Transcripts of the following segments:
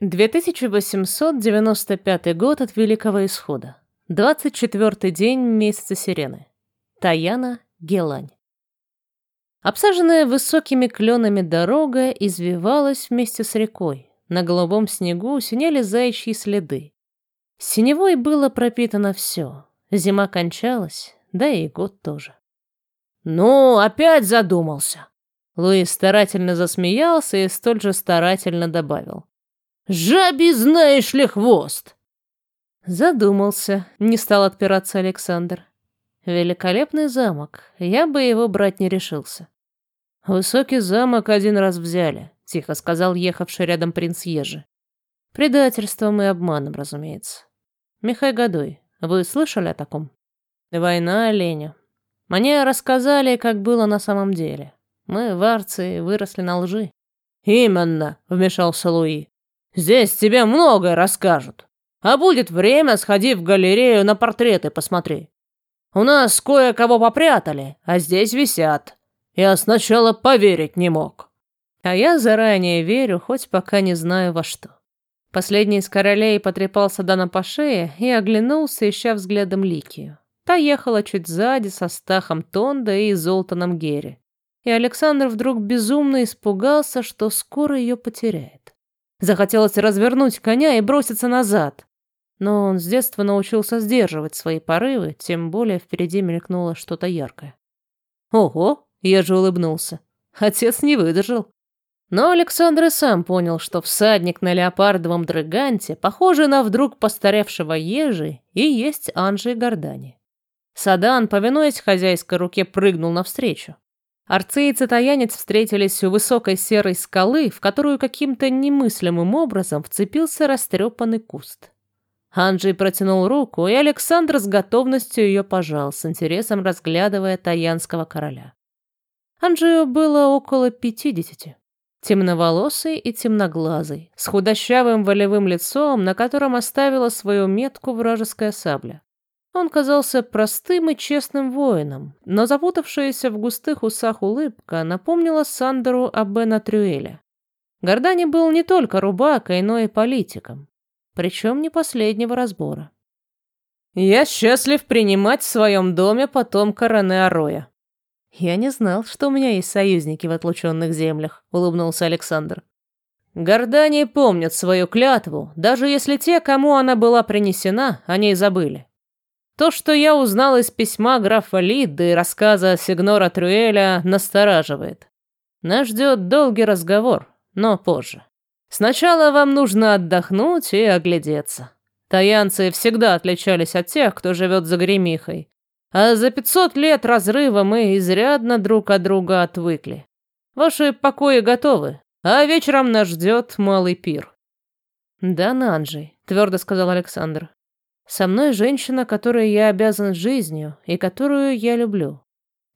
2895 год от Великого Исхода. 24 день месяца Сирены. Таяна, Гелань. Обсаженная высокими кленами дорога извивалась вместе с рекой. На голубом снегу синели заячьи следы. Синевой было пропитано все. Зима кончалась, да и год тоже. «Ну, опять задумался!» Луис старательно засмеялся и столь же старательно добавил. «Жаби, знаешь ли, хвост!» Задумался, не стал отпираться Александр. Великолепный замок, я бы его брать не решился. Высокий замок один раз взяли, тихо сказал ехавший рядом принц Ежи. Предательством и обманом, разумеется. Михай Годой, вы слышали о таком? Война оленя. Мне рассказали, как было на самом деле. Мы, варцы, выросли на лжи. Именно, вмешался Луи. Здесь тебе многое расскажут. А будет время, сходи в галерею на портреты посмотри. У нас кое-кого попрятали, а здесь висят. Я сначала поверить не мог. А я заранее верю, хоть пока не знаю во что. Последний из королей потрепался Дана по шее и оглянулся, ища взглядом Ликию. Та ехала чуть сзади со Стахом Тонда и Золтаном Герри. И Александр вдруг безумно испугался, что скоро ее потеряет. Захотелось развернуть коня и броситься назад. Но он с детства научился сдерживать свои порывы, тем более впереди мелькнуло что-то яркое. «Ого!» — я же улыбнулся. Отец не выдержал. Но Александр и сам понял, что всадник на леопардовом дрыганте, похожий на вдруг постаревшего ежи, и есть Анжи Гордани. Садан, повинуясь хозяйской руке, прыгнул навстречу. Арцы и цитаянец встретились у высокой серой скалы, в которую каким-то немыслимым образом вцепился растрепанный куст. Анджей протянул руку, и Александр с готовностью ее пожал, с интересом разглядывая таянского короля. Анджею было около пятидесяти темноволосый и темноглазый, с худощавым волевым лицом, на котором оставила свою метку вражеская сабля. Он казался простым и честным воином, но запутавшаяся в густых усах улыбка напомнила Сандеру об Бена Трюэля. Гордани был не только рубакой, но и политиком, причем не последнего разбора. «Я счастлив принимать в своем доме потомка Рене Ароя», «Я не знал, что у меня есть союзники в отлученных землях», — улыбнулся Александр. «Гордане помнят свою клятву, даже если те, кому она была принесена, о ней забыли. То, что я узнал из письма графа Лидды и рассказа Сигнора Трюэля, настораживает. Нас ждет долгий разговор, но позже. Сначала вам нужно отдохнуть и оглядеться. Таянцы всегда отличались от тех, кто живет за гремихой, а за пятьсот лет разрыва мы изрядно друг от друга отвыкли. Ваши покои готовы, а вечером нас ждет малый пир. Да, Нанджи, твердо сказал Александр. Со мной женщина, которой я обязан жизнью и которую я люблю.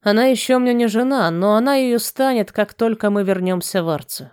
Она еще мне не жена, но она ее станет, как только мы вернемся в Арцию.